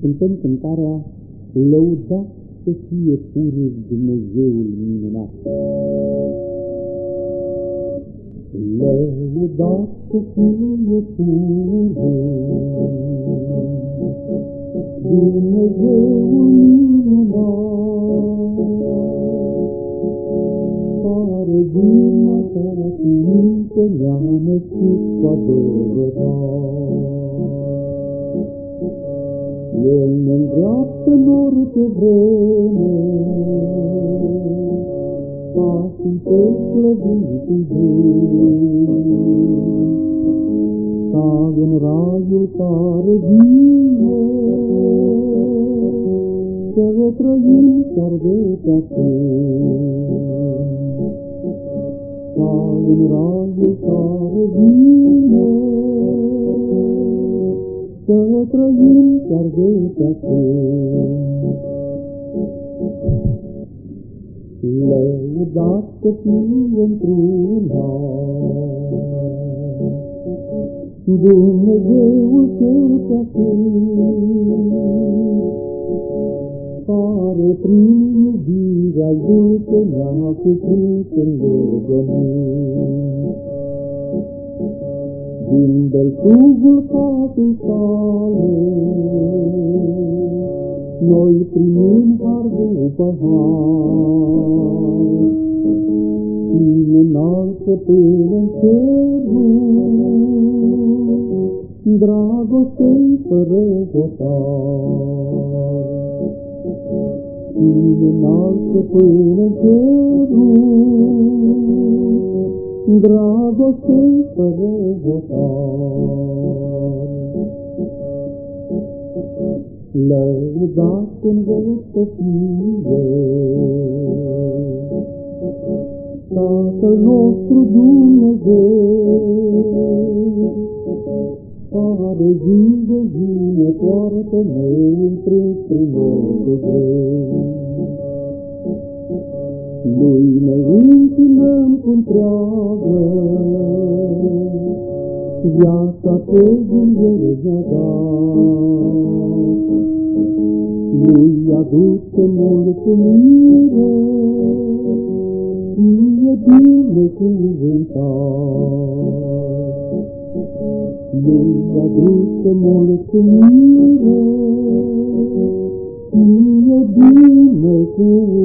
cântăm cântarea Lăudat să fie purul Dumnezeul minunat. Lăudat să fie purul Dumnezeul minunat, care din așa ființă ne-a născut cu adevărat. El ne îndreaptă în orice vreme, pașii pe slăvitul Ca în raiul care vine, să trăim chiar de pe Ca în raiul care vine, să trăim chiar de pe acum. Lăudat să fie într-una, Dumnezeul cel pe care prin iubirea dulce ne-a cuprins în legământ din belșugul casei sale. Noi primim har după har, Cine înalță până în cerul, Dragostei fără hotar. Cine înalță până în cerul, dragostei fără hotar. Lăudat în veci să fie, Tatăl nostru Dumnezeu, care zi de zi ne poartă neînfrânt prin orice greu. Lui ne închinăm cu întreagă, viața pe Dumnezeu ne-a dat. Lui aduce mulțumire, fie binecuvântat. Lui aduce mulțumire, fie binecuvântat.